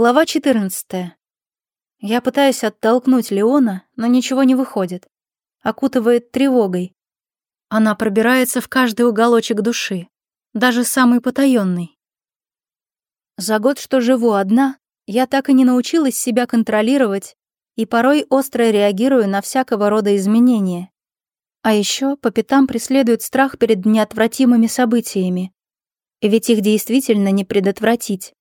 Глава 14. Я пытаюсь оттолкнуть Леона, но ничего не выходит. Окутывает тревогой. Она пробирается в каждый уголочек души, даже самый потаённый. За год, что живу одна, я так и не научилась себя контролировать и порой остро реагирую на всякого рода изменения. А еще по пятам преследует страх перед неотвратимыми событиями. Ведь их действительно не предотвратить.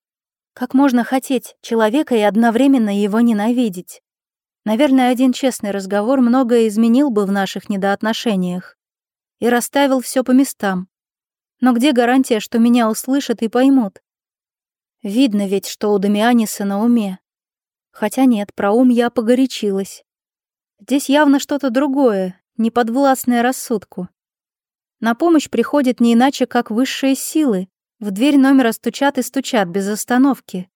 Как можно хотеть человека и одновременно его ненавидеть? Наверное, один честный разговор многое изменил бы в наших недоотношениях и расставил все по местам. Но где гарантия, что меня услышат и поймут? Видно ведь, что у Дамианиса на уме. Хотя нет, про ум я погорячилась. Здесь явно что-то другое, неподвластное рассудку. На помощь приходит не иначе, как высшие силы, в дверь номера стучат и стучат без остановки.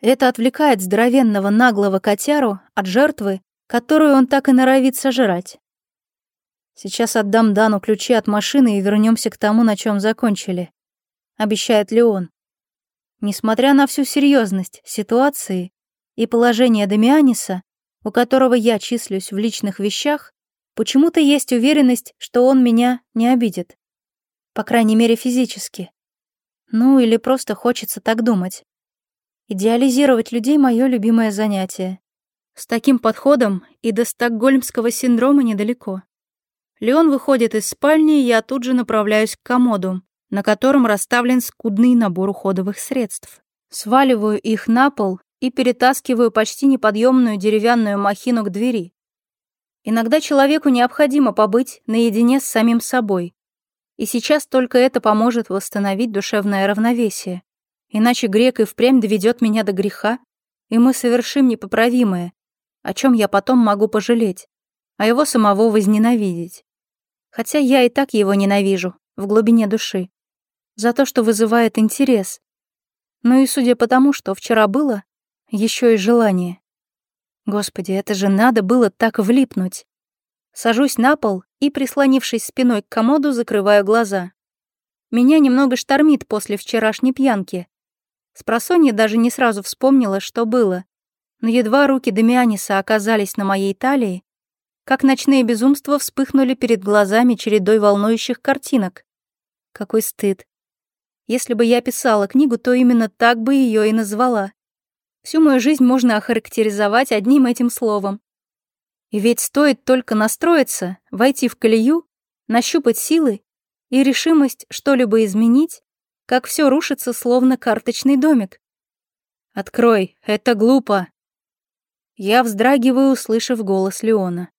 Это отвлекает здоровенного наглого котяру от жертвы, которую он так и норовит сожрать. «Сейчас отдам Дану ключи от машины и вернемся к тому, на чем закончили», — обещает Леон. Несмотря на всю серьезность ситуации и положение Дамианиса, у которого я числюсь в личных вещах, почему-то есть уверенность, что он меня не обидит. По крайней мере, физически. Ну, или просто хочется так думать. Идеализировать людей — мое любимое занятие. С таким подходом и до стокгольмского синдрома недалеко. Леон выходит из спальни, и я тут же направляюсь к комоду, на котором расставлен скудный набор уходовых средств. Сваливаю их на пол и перетаскиваю почти неподъемную деревянную махину к двери. Иногда человеку необходимо побыть наедине с самим собой, и сейчас только это поможет восстановить душевное равновесие. Иначе грек и впрямь доведет меня до греха, и мы совершим непоправимое, о чем я потом могу пожалеть, а его самого возненавидеть. Хотя я и так его ненавижу, в глубине души. За то, что вызывает интерес. Ну и судя по тому, что вчера было, еще и желание. Господи, это же надо было так влипнуть. Сажусь на пол и, прислонившись спиной к комоду, закрываю глаза. Меня немного штормит после вчерашней пьянки. Спросонья даже не сразу вспомнила, что было. Но едва руки Дамианиса оказались на моей талии, как ночные безумства вспыхнули перед глазами чередой волнующих картинок. Какой стыд. Если бы я писала книгу, то именно так бы ее и назвала. Всю мою жизнь можно охарактеризовать одним этим словом. И ведь стоит только настроиться, войти в колею, нащупать силы и решимость что-либо изменить, как все рушится, словно карточный домик. «Открой, это глупо!» Я вздрагиваю, услышав голос Леона.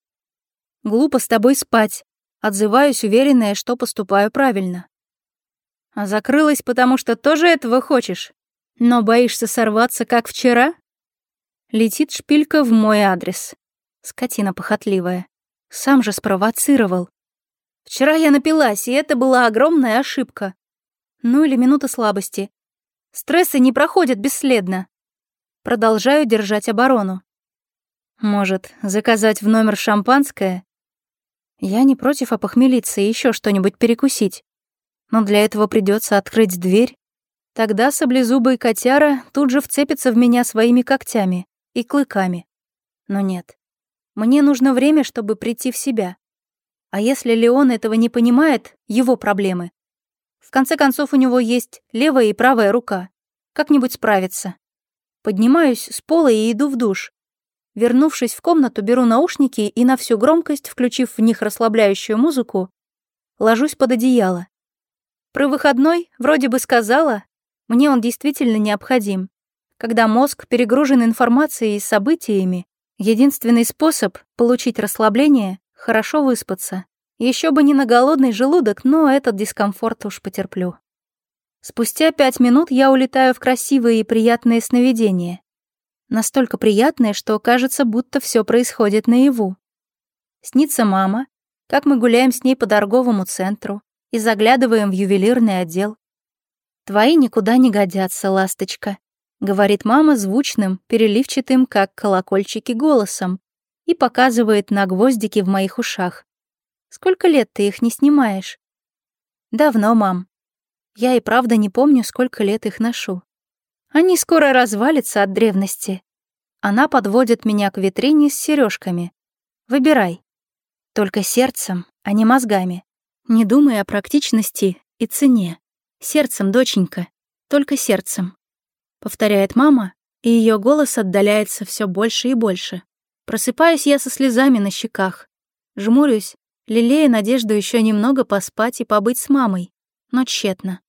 «Глупо с тобой спать», отзываюсь, уверенная, что поступаю правильно. А закрылась, потому что тоже этого хочешь? Но боишься сорваться, как вчера? Летит шпилька в мой адрес. Скотина похотливая. Сам же спровоцировал. Вчера я напилась, и это была огромная ошибка. Ну или минута слабости. Стрессы не проходят бесследно. Продолжаю держать оборону. Может, заказать в номер шампанское? Я не против опохмелиться и еще что-нибудь перекусить. Но для этого придется открыть дверь. Тогда саблезубый котяра тут же вцепится в меня своими когтями и клыками. Но нет, мне нужно время, чтобы прийти в себя. А если Леон этого не понимает, его проблемы. В конце концов, у него есть левая и правая рука. Как-нибудь справится. Поднимаюсь с пола и иду в душ. Вернувшись в комнату, беру наушники и на всю громкость, включив в них расслабляющую музыку, ложусь под одеяло. Про выходной вроде бы сказала, мне он действительно необходим. Когда мозг перегружен информацией и событиями, Единственный способ получить расслабление — хорошо выспаться. Еще бы не на голодный желудок, но этот дискомфорт уж потерплю. Спустя пять минут я улетаю в красивые и приятные сновидения. Настолько приятные, что кажется, будто все происходит наяву. Снится мама, как мы гуляем с ней по торговому центру и заглядываем в ювелирный отдел. «Твои никуда не годятся, ласточка», — говорит мама звучным, переливчатым, как колокольчики, голосом и показывает на гвоздики в моих ушах. «Сколько лет ты их не снимаешь?» «Давно, мам. Я и правда не помню, сколько лет их ношу. Они скоро развалятся от древности. Она подводит меня к витрине с сережками. Выбирай. Только сердцем, а не мозгами. Не думай о практичности и цене. Сердцем, доченька, только сердцем». — повторяет мама, и ее голос отдаляется все больше и больше. Просыпаюсь я со слезами на щеках. Жмурюсь, лелея надежду еще немного поспать и побыть с мамой, но тщетно.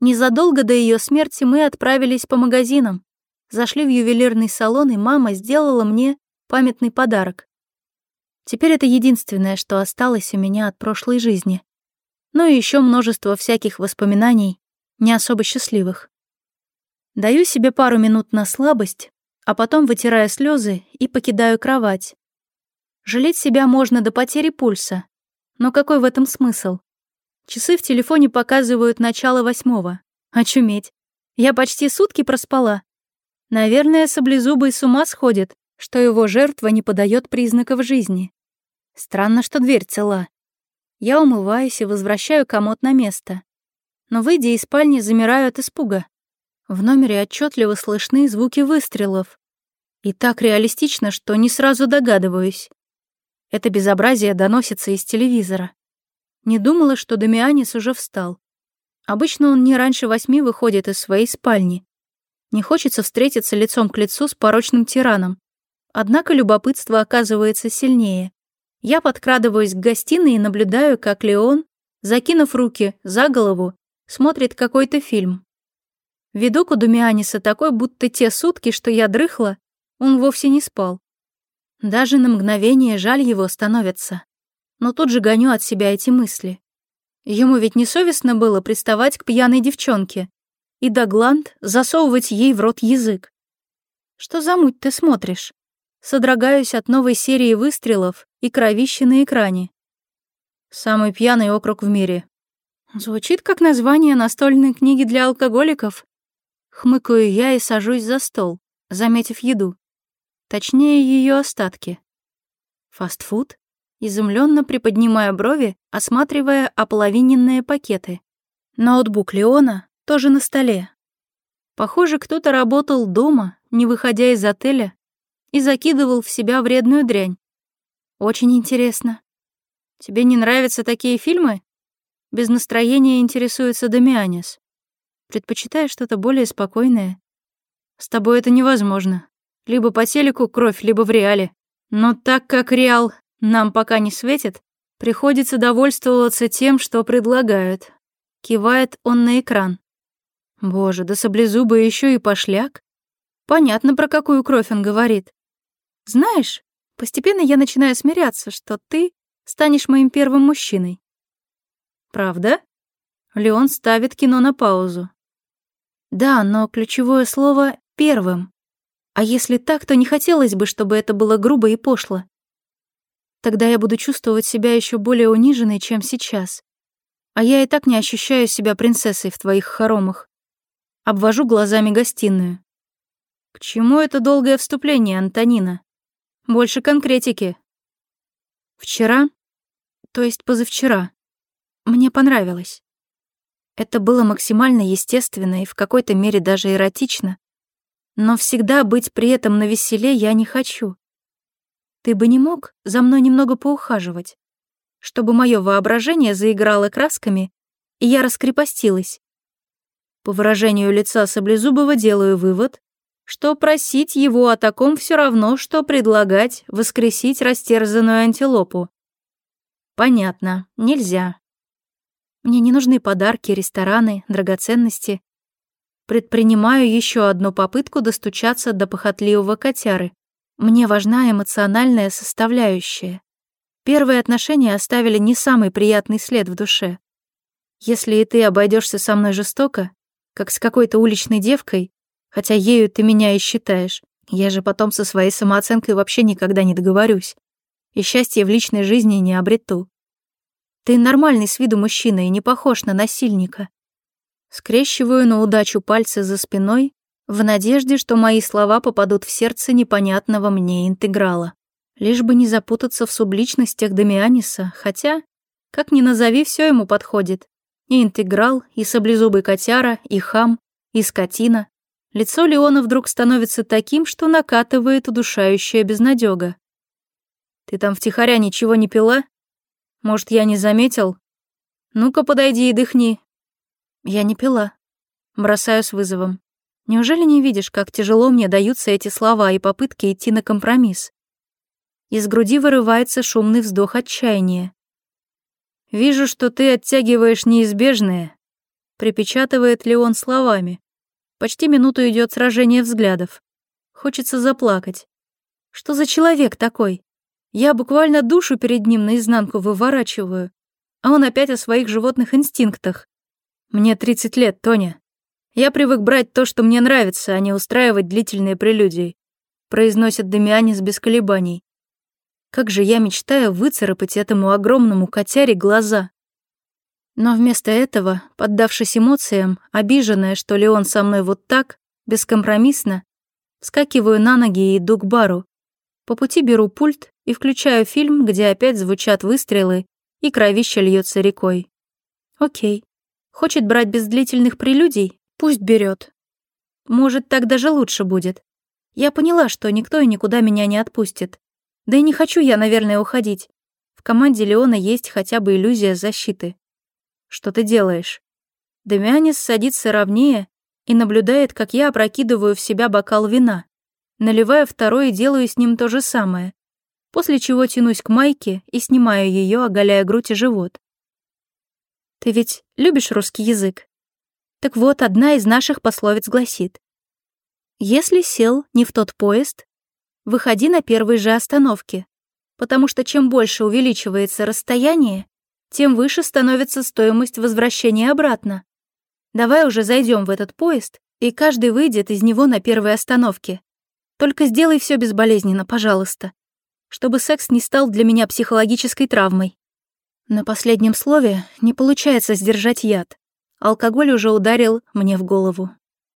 Незадолго до ее смерти мы отправились по магазинам. Зашли в ювелирный салон, и мама сделала мне памятный подарок. Теперь это единственное, что осталось у меня от прошлой жизни. Ну и еще множество всяких воспоминаний, не особо счастливых. Даю себе пару минут на слабость, а потом вытираю слезы и покидаю кровать. Жалеть себя можно до потери пульса. Но какой в этом смысл? Часы в телефоне показывают начало восьмого. Очуметь. Я почти сутки проспала. Наверное, саблезубый с ума сходит, что его жертва не подает признаков жизни. Странно, что дверь цела. Я умываюсь и возвращаю комод на место. Но, выйдя из спальни, замираю от испуга. В номере отчетливо слышны звуки выстрелов. И так реалистично, что не сразу догадываюсь. Это безобразие доносится из телевизора. Не думала, что Дамианис уже встал. Обычно он не раньше восьми выходит из своей спальни. Не хочется встретиться лицом к лицу с порочным тираном. Однако любопытство оказывается сильнее. Я подкрадываюсь к гостиной и наблюдаю, как Леон, закинув руки за голову, смотрит какой-то фильм. Видок у Думианиса такой, будто те сутки, что я дрыхла, он вовсе не спал. Даже на мгновение жаль его становится. Но тут же гоню от себя эти мысли. Ему ведь несовестно было приставать к пьяной девчонке и до гланд засовывать ей в рот язык. Что за муть ты смотришь? Содрогаюсь от новой серии выстрелов и кровищи на экране. Самый пьяный округ в мире. Звучит как название настольной книги для алкоголиков. Хмыкаю я и сажусь за стол, заметив еду. Точнее, ее остатки. Фастфуд? Изумленно приподнимая брови, осматривая ополовиненные пакеты. Ноутбук Леона тоже на столе. Похоже, кто-то работал дома, не выходя из отеля, и закидывал в себя вредную дрянь. Очень интересно. Тебе не нравятся такие фильмы? Без настроения интересуется Дамианис. Предпочитаю что-то более спокойное. С тобой это невозможно. Либо по телеку кровь, либо в реале. Но так как реал нам пока не светит, приходится довольствоваться тем, что предлагают. Кивает он на экран. Боже, да саблезубый еще и пошляк. Понятно, про какую кровь он говорит. Знаешь, постепенно я начинаю смиряться, что ты станешь моим первым мужчиной. Правда? Леон ставит кино на паузу. Да, но ключевое слово «первым». А если так, то не хотелось бы, чтобы это было грубо и пошло. Тогда я буду чувствовать себя еще более униженной, чем сейчас. А я и так не ощущаю себя принцессой в твоих хоромах. Обвожу глазами гостиную. К чему это долгое вступление, Антонина? Больше конкретики. Вчера, то есть позавчера, мне понравилось. Это было максимально естественно и в какой-то мере даже эротично. Но всегда быть при этом навеселе я не хочу. Ты бы не мог за мной немного поухаживать, чтобы мое воображение заиграло красками, и я раскрепостилась. По выражению лица Саблезубова делаю вывод, что просить его о таком все равно, что предлагать воскресить растерзанную антилопу. Понятно, нельзя, мне не нужны подарки, рестораны, драгоценности. Предпринимаю еще одну попытку достучаться до похотливого котяры. Мне важна эмоциональная составляющая. Первые отношения оставили не самый приятный след в душе. Если и ты обойдешься со мной жестоко, как с какой-то уличной девкой, хотя ею ты меня и считаешь, я же потом со своей самооценкой вообще никогда не договорюсь и счастья в личной жизни не обрету. Ты нормальный с виду мужчина и не похож на насильника. Скрещиваю на удачу пальцы за спиной, в надежде, что мои слова попадут в сердце непонятного мне интеграла. Лишь бы не запутаться в субличностях Дамианиса, хотя, как ни назови, все ему подходит. И интеграл, и саблезубый котяра, и хам, и скотина. Лицо Леона вдруг становится таким, что накатывает удушающая безнадега. «Ты там втихаря ничего не пила?» Может, я не заметил? Ну-ка, подойди и дыхни. Я не пила. Бросаю с вызовом. Неужели не видишь, как тяжело мне даются эти слова и попытки идти на компромисс? Из груди вырывается шумный вздох отчаяния. «Вижу, что ты оттягиваешь неизбежное», — припечатывает ли он словами. Почти минуту идет сражение взглядов. Хочется заплакать. Что за человек такой? Я буквально душу перед ним наизнанку выворачиваю, а он опять о своих животных инстинктах. Мне 30 лет, Тоня. Я привык брать то, что мне нравится, а не устраивать длительные прелюдии», — произносит Дамианис без колебаний. «Как же я мечтаю выцарапать этому огромному котяре глаза!» Но вместо этого, поддавшись эмоциям, обиженная, что Леон со мной вот так, бескомпромиссно, вскакиваю на ноги и иду к бару. По пути беру пульт и включаю фильм, где опять звучат выстрелы и кровище льется рекой. Окей. Хочет брать без длительных прелюдий? Пусть берет. Может, так даже лучше будет. Я поняла, что никто и никуда меня не отпустит. Да и не хочу я, наверное, уходить. В команде Леона есть хотя бы иллюзия защиты. Что ты делаешь? Демианис садится ровнее и наблюдает, как я опрокидываю в себя бокал вина. Наливаю второй и делаю с ним то же самое после чего тянусь к майке и снимаю ее, оголяя грудь и живот. «Ты ведь любишь русский язык?» Так вот, одна из наших пословиц гласит. «Если сел не в тот поезд, выходи на первой же остановке, потому что чем больше увеличивается расстояние, тем выше становится стоимость возвращения обратно. Давай уже зайдем в этот поезд, и каждый выйдет из него на первой остановке. Только сделай все безболезненно, пожалуйста чтобы секс не стал для меня психологической травмой. На последнем слове не получается сдержать яд. Алкоголь уже ударил мне в голову.